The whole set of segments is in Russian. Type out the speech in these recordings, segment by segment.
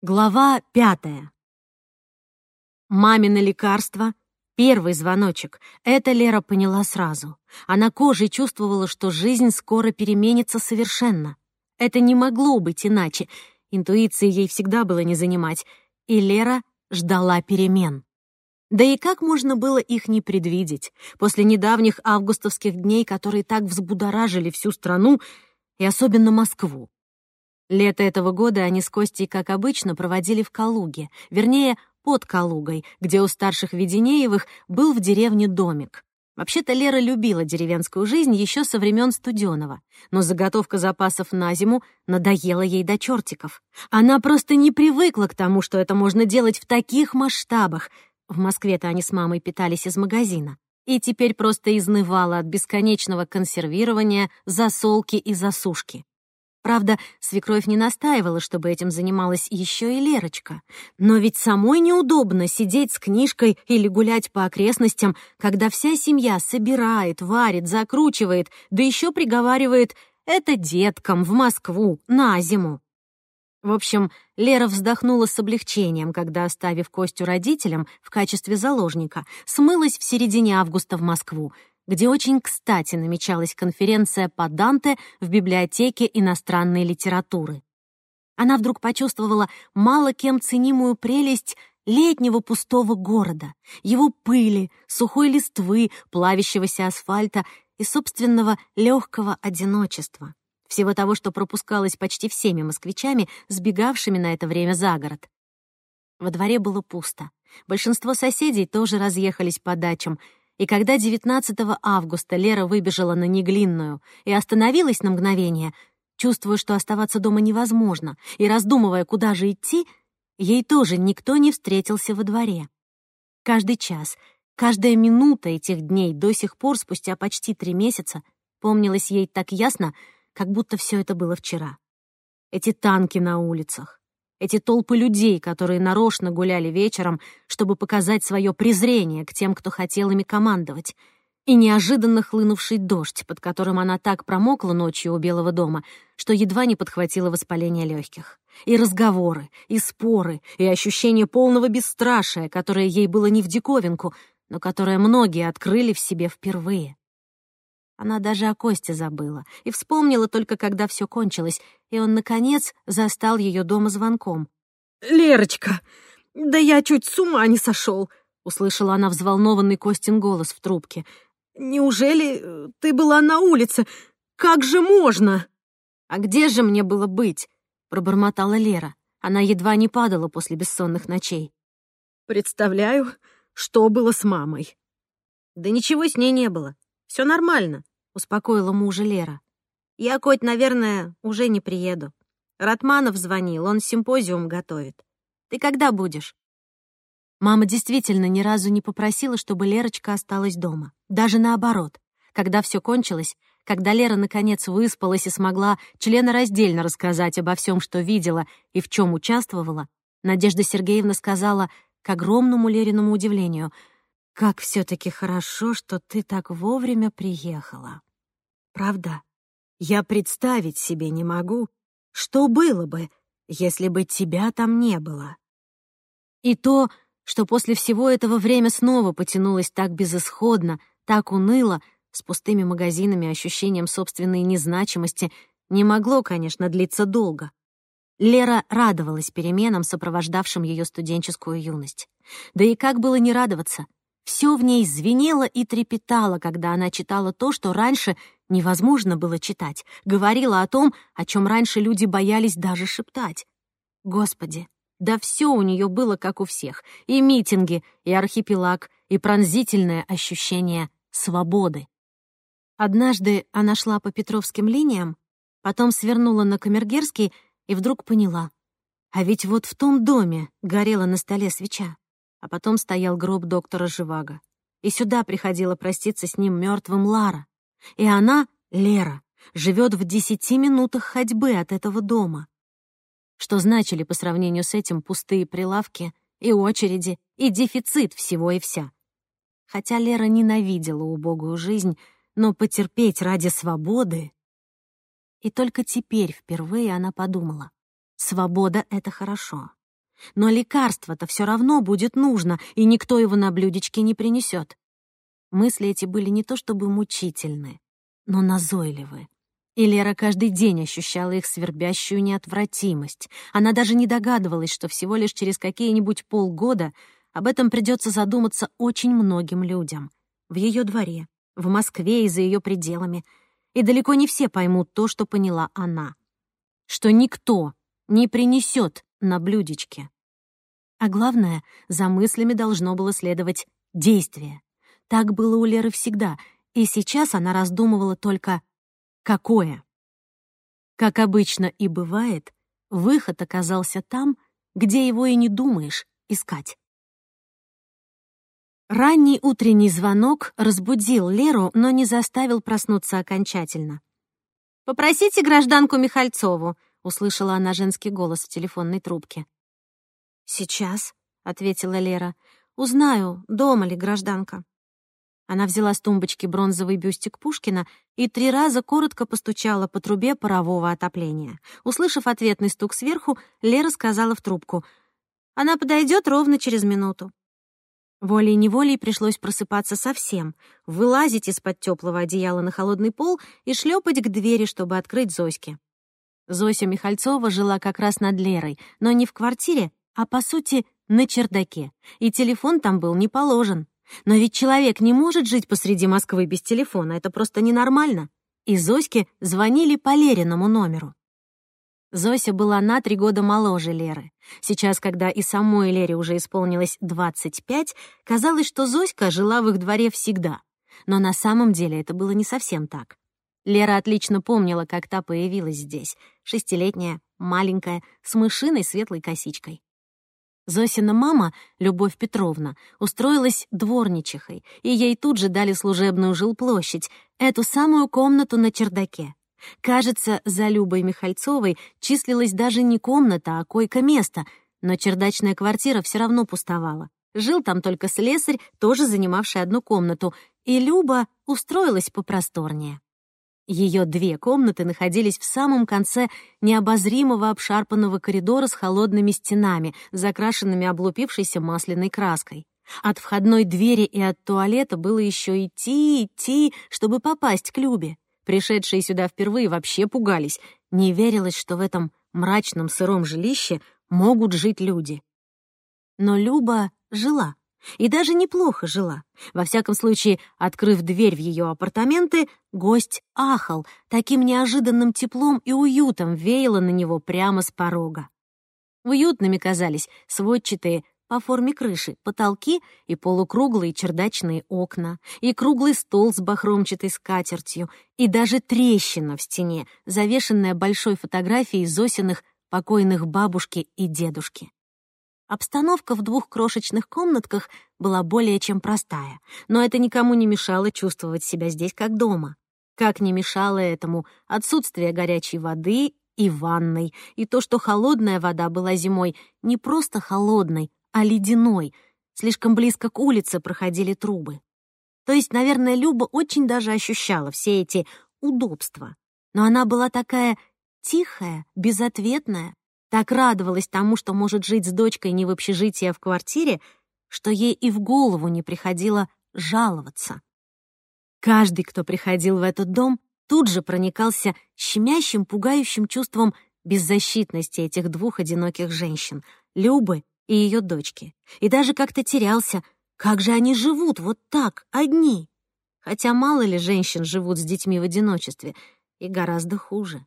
Глава пятая. Мамино лекарство — первый звоночек. Это Лера поняла сразу. Она кожей чувствовала, что жизнь скоро переменится совершенно. Это не могло быть иначе. Интуиции ей всегда было не занимать. И Лера ждала перемен. Да и как можно было их не предвидеть после недавних августовских дней, которые так взбудоражили всю страну и особенно Москву? Лето этого года они с Костей, как обычно, проводили в Калуге, вернее, под Калугой, где у старших Веденеевых был в деревне домик. Вообще-то Лера любила деревенскую жизнь еще со времен Студенова, но заготовка запасов на зиму надоела ей до чертиков. Она просто не привыкла к тому, что это можно делать в таких масштабах. В Москве-то они с мамой питались из магазина. И теперь просто изнывала от бесконечного консервирования, засолки и засушки. Правда, свекровь не настаивала, чтобы этим занималась еще и Лерочка. Но ведь самой неудобно сидеть с книжкой или гулять по окрестностям, когда вся семья собирает, варит, закручивает, да еще приговаривает «это деткам в Москву на зиму». В общем, Лера вздохнула с облегчением, когда, оставив Костю родителям в качестве заложника, смылась в середине августа в Москву, где очень кстати намечалась конференция по Данте в библиотеке иностранной литературы. Она вдруг почувствовала мало кем ценимую прелесть летнего пустого города, его пыли, сухой листвы, плавящегося асфальта и собственного легкого одиночества. Всего того, что пропускалось почти всеми москвичами, сбегавшими на это время за город. Во дворе было пусто. Большинство соседей тоже разъехались по дачам — и когда 19 августа Лера выбежала на Неглинную и остановилась на мгновение, чувствуя, что оставаться дома невозможно, и раздумывая, куда же идти, ей тоже никто не встретился во дворе. Каждый час, каждая минута этих дней до сих пор, спустя почти три месяца, помнилась ей так ясно, как будто все это было вчера. Эти танки на улицах, эти толпы людей, которые нарочно гуляли вечером, чтобы показать свое презрение к тем, кто хотел ими командовать. И неожиданно хлынувший дождь, под которым она так промокла ночью у Белого дома, что едва не подхватила воспаление легких. И разговоры, и споры, и ощущение полного бесстрашия, которое ей было не в диковинку, но которое многие открыли в себе впервые. Она даже о Косте забыла и вспомнила только, когда все кончилось, и он, наконец, застал ее дома звонком. «Лерочка, да я чуть с ума не сошел!» — услышала она взволнованный Костин голос в трубке. «Неужели э, ты была на улице? Как же можно?» «А где же мне было быть?» — пробормотала Лера. Она едва не падала после бессонных ночей. «Представляю, что было с мамой». «Да ничего с ней не было. Все нормально успокоила мужа Лера. «Я, Коть, наверное, уже не приеду. Ратманов звонил, он симпозиум готовит. Ты когда будешь?» Мама действительно ни разу не попросила, чтобы Лерочка осталась дома. Даже наоборот. Когда все кончилось, когда Лера наконец выспалась и смогла членораздельно рассказать обо всем, что видела и в чем участвовала, Надежда Сергеевна сказала, к огромному Лериному удивлению, «Как все таки хорошо, что ты так вовремя приехала». Правда, я представить себе не могу, что было бы, если бы тебя там не было. И то, что после всего этого время снова потянулось так безысходно, так уныло, с пустыми магазинами ощущением собственной незначимости, не могло, конечно, длиться долго. Лера радовалась переменам, сопровождавшим ее студенческую юность. Да и как было не радоваться? Все в ней звенело и трепетало, когда она читала то, что раньше невозможно было читать, говорила о том, о чем раньше люди боялись даже шептать. Господи, да все у нее было как у всех. И митинги, и архипелаг, и пронзительное ощущение свободы. Однажды она шла по Петровским линиям, потом свернула на Камергерский и вдруг поняла. А ведь вот в том доме горела на столе свеча, а потом стоял гроб доктора Живаго. И сюда приходила проститься с ним мертвым Лара. И она, Лера, живет в десяти минутах ходьбы от этого дома. Что значили по сравнению с этим пустые прилавки и очереди, и дефицит всего и вся. Хотя Лера ненавидела убогую жизнь, но потерпеть ради свободы... И только теперь впервые она подумала, свобода — это хорошо. Но лекарство-то все равно будет нужно, и никто его на блюдечке не принесет. Мысли эти были не то чтобы мучительны, но назойливы. И Лера каждый день ощущала их свербящую неотвратимость. Она даже не догадывалась, что всего лишь через какие-нибудь полгода об этом придется задуматься очень многим людям. В ее дворе, в Москве и за ее пределами. И далеко не все поймут то, что поняла она. Что никто не принесет на блюдечке. А главное, за мыслями должно было следовать действие. Так было у Леры всегда, и сейчас она раздумывала только «какое?». Как обычно и бывает, выход оказался там, где его и не думаешь искать. Ранний утренний звонок разбудил Леру, но не заставил проснуться окончательно. «Попросите гражданку Михальцову», — услышала она женский голос в телефонной трубке. «Сейчас», — ответила Лера. «Узнаю, дома ли гражданка». Она взяла с тумбочки бронзовый бюстик Пушкина и три раза коротко постучала по трубе парового отопления. Услышав ответный стук сверху, Лера сказала в трубку. «Она подойдет ровно через минуту». Волей-неволей пришлось просыпаться совсем, вылазить из-под теплого одеяла на холодный пол и шлепать к двери, чтобы открыть Зоське. Зося Михальцова жила как раз над Лерой, но не в квартире, а, по сути, на чердаке, и телефон там был не положен. Но ведь человек не может жить посреди Москвы без телефона, это просто ненормально. И Зоське звонили по Лериному номеру. Зося была на три года моложе Леры. Сейчас, когда и самой Лере уже исполнилось 25, казалось, что Зоська жила в их дворе всегда. Но на самом деле это было не совсем так. Лера отлично помнила, как та появилась здесь. Шестилетняя, маленькая, с мышиной светлой косичкой. Зосина мама, Любовь Петровна, устроилась дворничихой, и ей тут же дали служебную жилплощадь, эту самую комнату на чердаке. Кажется, за Любой Михальцовой числилась даже не комната, а койко-место, но чердачная квартира все равно пустовала. Жил там только слесарь, тоже занимавший одну комнату, и Люба устроилась попросторнее. Ее две комнаты находились в самом конце необозримого обшарпанного коридора с холодными стенами, закрашенными облупившейся масляной краской. От входной двери и от туалета было еще идти, идти, чтобы попасть к Любе. Пришедшие сюда впервые вообще пугались. Не верилось, что в этом мрачном сыром жилище могут жить люди. Но Люба жила. И даже неплохо жила. Во всяком случае, открыв дверь в ее апартаменты, гость ахал, таким неожиданным теплом и уютом веяло на него прямо с порога. Уютными казались сводчатые по форме крыши потолки и полукруглые чердачные окна, и круглый стол с бахромчатой скатертью, и даже трещина в стене, завешенная большой фотографией Зосиных покойных бабушки и дедушки. Обстановка в двух крошечных комнатках была более чем простая, но это никому не мешало чувствовать себя здесь как дома. Как не мешало этому отсутствие горячей воды и ванной, и то, что холодная вода была зимой не просто холодной, а ледяной. Слишком близко к улице проходили трубы. То есть, наверное, Люба очень даже ощущала все эти удобства. Но она была такая тихая, безответная, так радовалась тому, что может жить с дочкой не в общежитии, а в квартире, что ей и в голову не приходило жаловаться. Каждый, кто приходил в этот дом, тут же проникался щемящим, пугающим чувством беззащитности этих двух одиноких женщин, Любы и ее дочки, и даже как-то терялся, как же они живут вот так, одни. Хотя мало ли женщин живут с детьми в одиночестве, и гораздо хуже.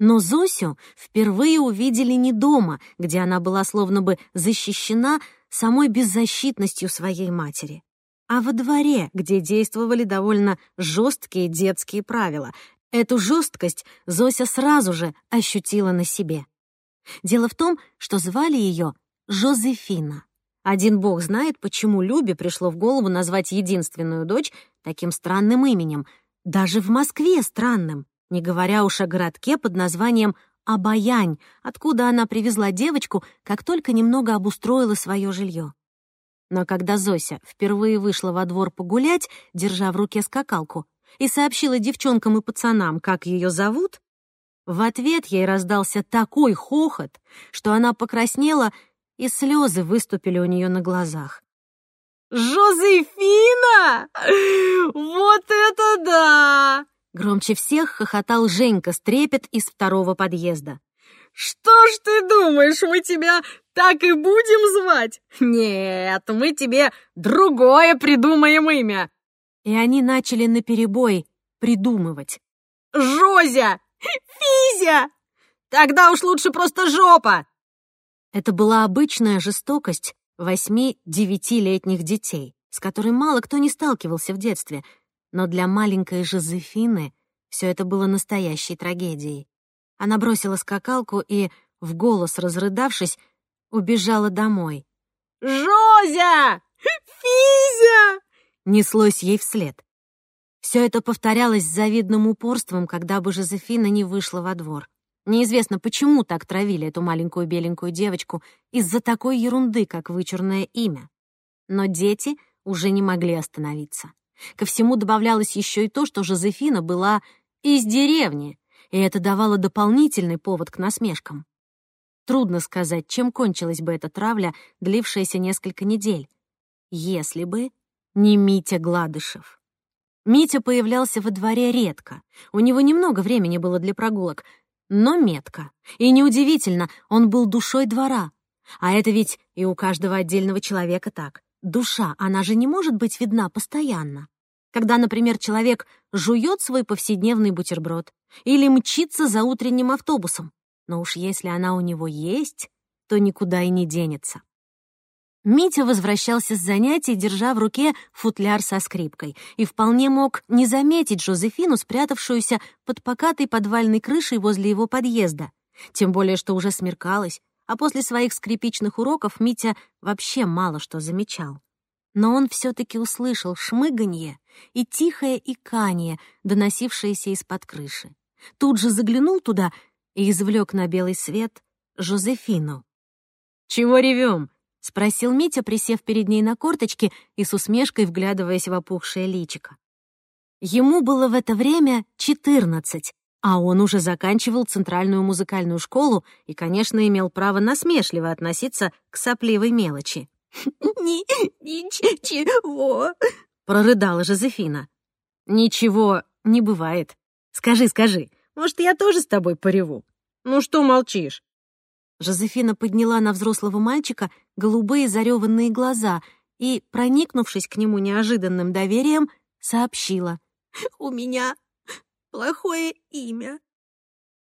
Но Зосю впервые увидели не дома, где она была словно бы защищена самой беззащитностью своей матери, а во дворе, где действовали довольно жесткие детские правила. Эту жесткость Зося сразу же ощутила на себе. Дело в том, что звали ее Жозефина. Один бог знает, почему Любе пришло в голову назвать единственную дочь таким странным именем, даже в Москве странным не говоря уж о городке под названием Обаянь, откуда она привезла девочку, как только немного обустроила свое жилье. Но когда Зося впервые вышла во двор погулять, держа в руке скакалку, и сообщила девчонкам и пацанам, как ее зовут, в ответ ей раздался такой хохот, что она покраснела и слезы выступили у нее на глазах. «Жозефина! Вот это да!» Громче всех хохотал Женька Стрепет из второго подъезда. «Что ж ты думаешь, мы тебя так и будем звать? Нет, мы тебе другое придумаем имя!» И они начали наперебой придумывать. «Жозя! Физя! Тогда уж лучше просто жопа!» Это была обычная жестокость восьми-девятилетних детей, с которой мало кто не сталкивался в детстве, но для маленькой Жозефины все это было настоящей трагедией. Она бросила скакалку и, в голос разрыдавшись, убежала домой. «Жозя! Физя!» неслось ей вслед. Все это повторялось с завидным упорством, когда бы Жозефина не вышла во двор. Неизвестно, почему так травили эту маленькую беленькую девочку из-за такой ерунды, как вычурное имя. Но дети уже не могли остановиться. Ко всему добавлялось еще и то, что Жозефина была из деревни, и это давало дополнительный повод к насмешкам. Трудно сказать, чем кончилась бы эта травля, длившаяся несколько недель, если бы не Митя Гладышев. Митя появлялся во дворе редко, у него немного времени было для прогулок, но метко. И неудивительно, он был душой двора. А это ведь и у каждого отдельного человека так. Душа, она же не может быть видна постоянно. Когда, например, человек жует свой повседневный бутерброд или мчится за утренним автобусом. Но уж если она у него есть, то никуда и не денется. Митя возвращался с занятий, держа в руке футляр со скрипкой, и вполне мог не заметить Жозефину, спрятавшуюся под покатой подвальной крышей возле его подъезда. Тем более, что уже смеркалось, а после своих скрипичных уроков Митя вообще мало что замечал. Но он все-таки услышал шмыганье и тихое икание, доносившееся из-под крыши. Тут же заглянул туда и извлек на белый свет Жозефину. «Чего ревем?» — спросил Митя, присев перед ней на корточки и с усмешкой вглядываясь в опухшее личико. Ему было в это время четырнадцать, а он уже заканчивал центральную музыкальную школу и, конечно, имел право насмешливо относиться к сопливой мелочи. «Ни... ничего», — прорыдала Жозефина. «Ничего не бывает. Скажи, скажи, может, я тоже с тобой пореву? Ну что молчишь?» Жозефина подняла на взрослого мальчика голубые зареванные глаза и, проникнувшись к нему неожиданным доверием, сообщила. «У меня плохое имя».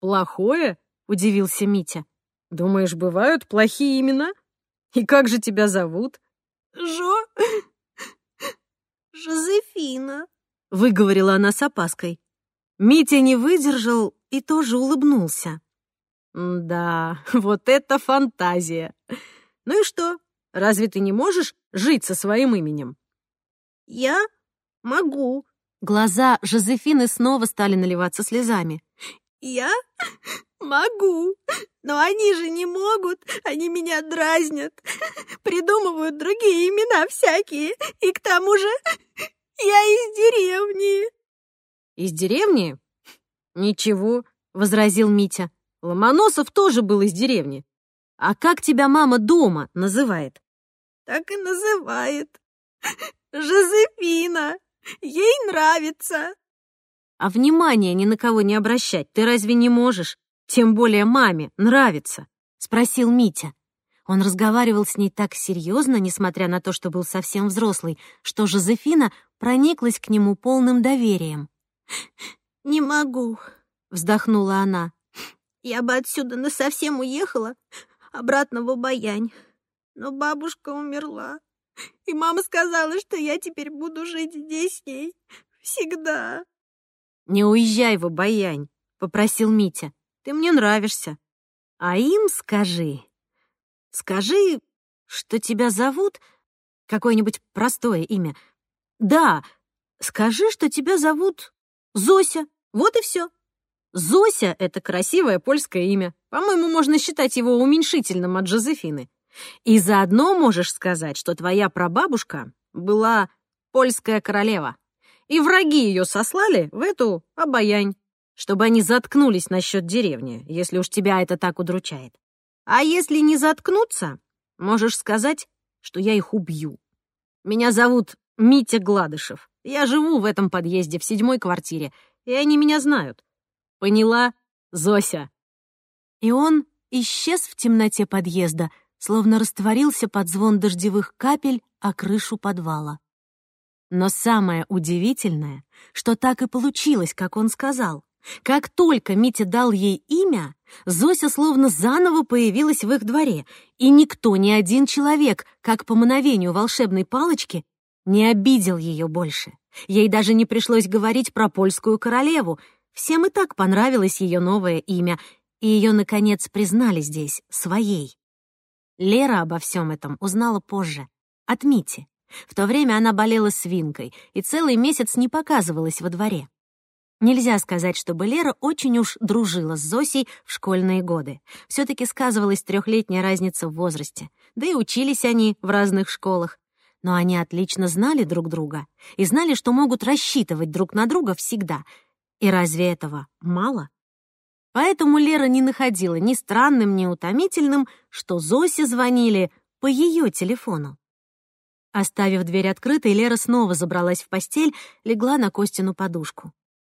«Плохое?» — удивился Митя. «Думаешь, бывают плохие имена? И как же тебя зовут?» «Жо... Жозефина», — выговорила она с опаской. Митя не выдержал и тоже улыбнулся. Да, вот это фантазия. Ну и что? Разве ты не можешь жить со своим именем? Я могу. Глаза Жозефины снова стали наливаться слезами. Я могу, но они же не могут, они меня дразнят, придумывают другие имена всякие, и к тому же я из деревни. Из деревни? Ничего, возразил Митя. Ломоносов тоже был из деревни. А как тебя мама дома называет? Так и называет. Жозефина. Ей нравится. А внимания ни на кого не обращать ты разве не можешь? Тем более маме нравится, спросил Митя. Он разговаривал с ней так серьезно, несмотря на то, что был совсем взрослый, что Жозефина прониклась к нему полным доверием. «Не могу», — вздохнула она. Я бы отсюда насовсем уехала, обратно в Обаянь. Но бабушка умерла, и мама сказала, что я теперь буду жить здесь с ней всегда. «Не уезжай в Обаянь», — попросил Митя. «Ты мне нравишься. А им скажи, скажи, что тебя зовут какое-нибудь простое имя. Да, скажи, что тебя зовут Зося. Вот и все. Зося — это красивое польское имя. По-моему, можно считать его уменьшительным от Жозефины. И заодно можешь сказать, что твоя прабабушка была польская королева. И враги ее сослали в эту обаянь, чтобы они заткнулись насчет деревни, если уж тебя это так удручает. А если не заткнуться, Можешь сказать, что я их убью. Меня зовут Митя Гладышев. Я живу в этом подъезде в седьмой квартире, и они меня знают. Поняла, Зося?» И он исчез в темноте подъезда, словно растворился под звон дождевых капель о крышу подвала. Но самое удивительное, что так и получилось, как он сказал. Как только Митя дал ей имя, Зося словно заново появилась в их дворе, и никто, ни один человек, как по мановению волшебной палочки, не обидел ее больше. Ей даже не пришлось говорить про польскую королеву. Всем и так понравилось ее новое имя, и ее, наконец, признали здесь своей. Лера обо всем этом узнала позже, от Мити. В то время она болела свинкой и целый месяц не показывалась во дворе. Нельзя сказать, чтобы Лера очень уж дружила с Зосей в школьные годы. все таки сказывалась трехлетняя разница в возрасте. Да и учились они в разных школах. Но они отлично знали друг друга и знали, что могут рассчитывать друг на друга всегда. И разве этого мало? Поэтому Лера не находила ни странным, ни утомительным, что Зосе звонили по ее телефону. Оставив дверь открытой, Лера снова забралась в постель, легла на Костину подушку.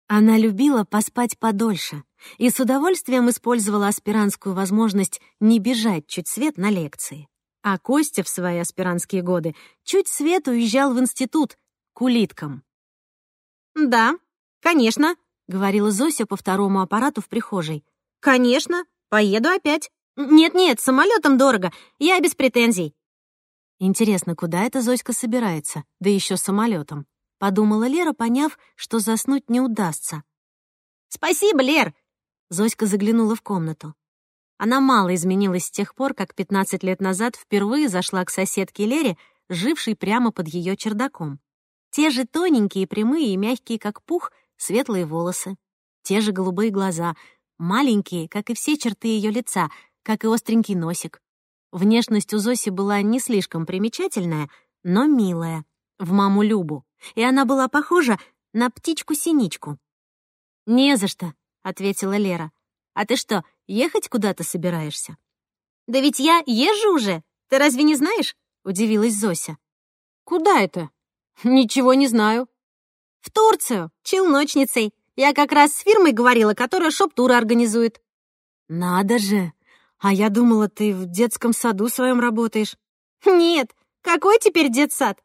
Она любила поспать подольше и с удовольствием использовала аспирантскую возможность не бежать чуть свет на лекции. А Костя в свои аспирантские годы чуть свет уезжал в институт к улиткам. «Да, конечно», — говорила Зося по второму аппарату в прихожей. «Конечно, поеду опять. Нет-нет, самолетом дорого, я без претензий». Интересно, куда эта Зоська собирается, да еще самолетом? — подумала Лера, поняв, что заснуть не удастся. «Спасибо, Лер!» Зоська заглянула в комнату. Она мало изменилась с тех пор, как 15 лет назад впервые зашла к соседке Лере, жившей прямо под ее чердаком. Те же тоненькие, прямые и мягкие, как пух, светлые волосы. Те же голубые глаза, маленькие, как и все черты ее лица, как и остренький носик. Внешность у Зоси была не слишком примечательная, но милая, в маму Любу и она была похожа на птичку-синичку. «Не за что», — ответила Лера. «А ты что, ехать куда-то собираешься?» «Да ведь я езжу уже. Ты разве не знаешь?» — удивилась Зося. «Куда это?» «Ничего не знаю». «В Турцию, челночницей. Я как раз с фирмой говорила, которая шоп-туры организует». «Надо же! А я думала, ты в детском саду своем работаешь». «Нет, какой теперь детсад?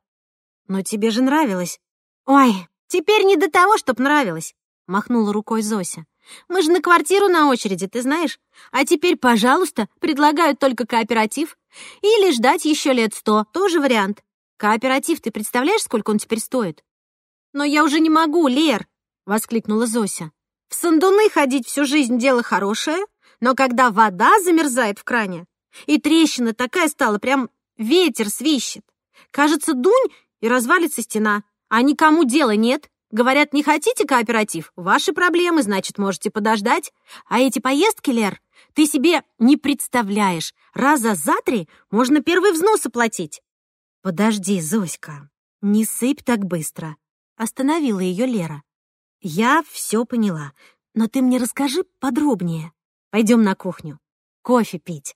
«Но тебе же нравилось». «Ой, теперь не до того, чтоб нравилось», — махнула рукой Зося. «Мы же на квартиру на очереди, ты знаешь? А теперь, пожалуйста, предлагают только кооператив. Или ждать еще лет сто, тоже вариант. Кооператив, ты представляешь, сколько он теперь стоит?» «Но я уже не могу, Лер!» — воскликнула Зося. «В сандуны ходить всю жизнь дело хорошее, но когда вода замерзает в кране, и трещина такая стала, прям ветер свищет. Кажется, дунь, и развалится стена. А никому дела нет. Говорят, не хотите кооператив? Ваши проблемы, значит, можете подождать. А эти поездки, Лер, ты себе не представляешь. Раза за три можно первый взнос оплатить. Подожди, Зоська, не сыпь так быстро. Остановила ее Лера. Я все поняла, но ты мне расскажи подробнее. Пойдем на кухню. Кофе пить.